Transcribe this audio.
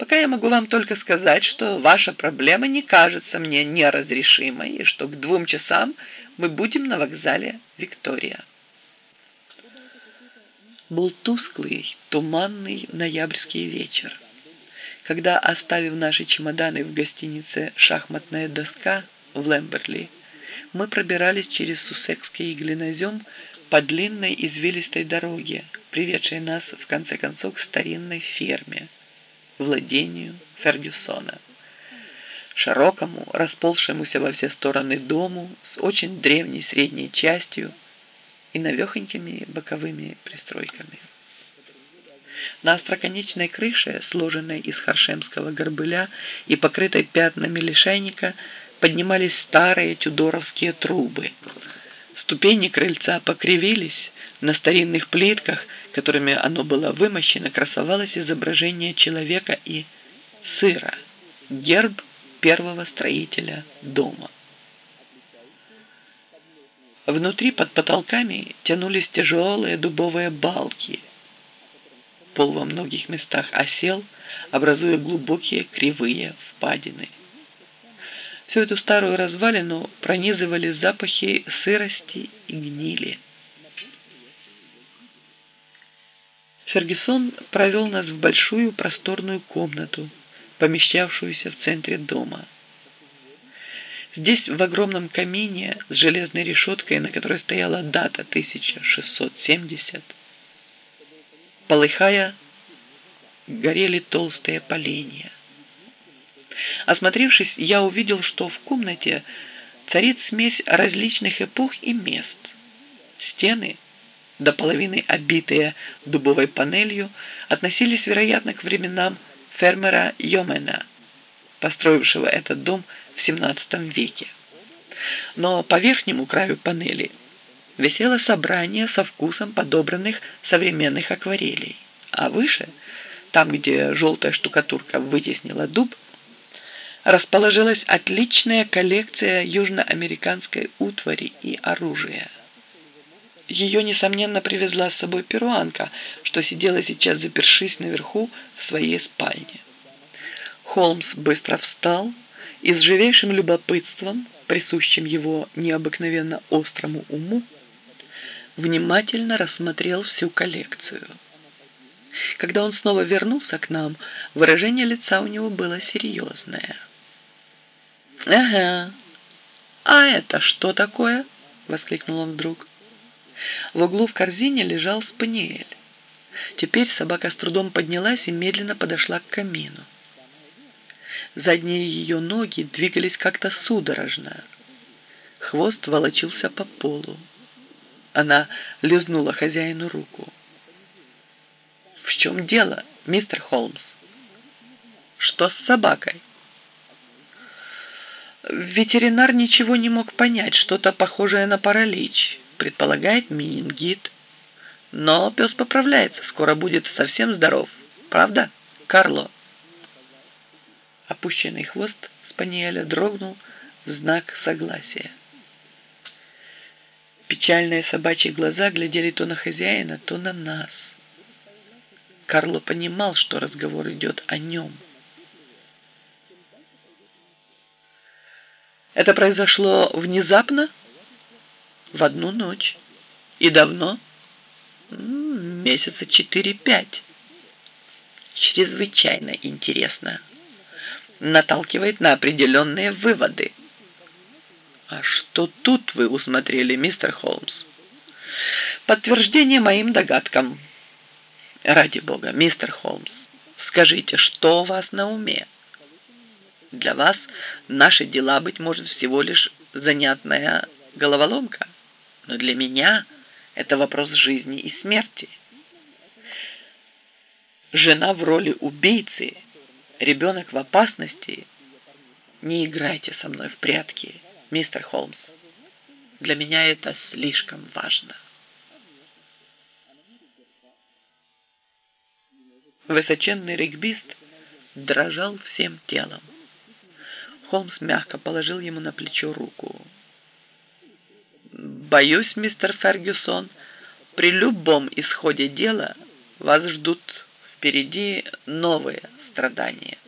Пока я могу вам только сказать, что ваша проблема не кажется мне неразрешимой, и что к двум часам мы будем на вокзале Виктория. Был тусклый, туманный ноябрьский вечер, когда, оставив наши чемоданы в гостинице «Шахматная доска» в Лэмберли, мы пробирались через Сусекский глинозем по длинной извилистой дороге, приведшей нас, в конце концов, к старинной ферме – владению Фергюсона. Широкому, расползшемуся во все стороны дому с очень древней средней частью и навехонькими боковыми пристройками. На остроконечной крыше, сложенной из харшемского горбыля и покрытой пятнами лишайника, поднимались старые тюдоровские трубы. Ступени крыльца покривились, на старинных плитках, которыми оно было вымощено, красовалось изображение человека и сыра, герб первого строителя дома. Внутри под потолками тянулись тяжелые дубовые балки. Пол во многих местах осел, образуя глубокие кривые впадины. Всю эту старую развалину пронизывали запахи сырости и гнили. Фергюсон провел нас в большую просторную комнату, помещавшуюся в центре дома. Здесь, в огромном камине с железной решеткой, на которой стояла дата 1670, полыхая, горели толстые поленья. Осмотревшись, я увидел, что в комнате царит смесь различных эпох и мест. Стены – до половины обитые дубовой панелью, относились, вероятно, к временам фермера Йомена, построившего этот дом в XVII веке. Но по верхнему краю панели висело собрание со вкусом подобранных современных акварелей, а выше, там, где желтая штукатурка вытеснила дуб, расположилась отличная коллекция южноамериканской утвари и оружия. Ее, несомненно, привезла с собой перуанка, что сидела сейчас, запершись наверху в своей спальне. Холмс быстро встал и с живейшим любопытством, присущим его необыкновенно острому уму, внимательно рассмотрел всю коллекцию. Когда он снова вернулся к нам, выражение лица у него было серьезное. «Ага, а это что такое?» — воскликнул он вдруг. В углу в корзине лежал спаниель. Теперь собака с трудом поднялась и медленно подошла к камину. Задние ее ноги двигались как-то судорожно. Хвост волочился по полу. Она лизнула хозяину руку. «В чем дело, мистер Холмс? Что с собакой?» Ветеринар ничего не мог понять, что-то похожее на паралич предполагает менингит. Но пес поправляется, скоро будет совсем здоров. Правда, Карло? Опущенный хвост спаниеля дрогнул в знак согласия. Печальные собачьи глаза глядели то на хозяина, то на нас. Карло понимал, что разговор идет о нем. Это произошло внезапно? В одну ночь. И давно? Месяца четыре-пять. Чрезвычайно интересно. Наталкивает на определенные выводы. А что тут вы усмотрели, мистер Холмс? Подтверждение моим догадкам. Ради бога, мистер Холмс, скажите, что у вас на уме? Для вас наши дела, быть может, всего лишь занятная головоломка но для меня это вопрос жизни и смерти. Жена в роли убийцы, ребенок в опасности. Не играйте со мной в прятки, мистер Холмс. Для меня это слишком важно. Высоченный регбист дрожал всем телом. Холмс мягко положил ему на плечо руку. Боюсь, мистер Фергюсон, при любом исходе дела вас ждут впереди новые страдания.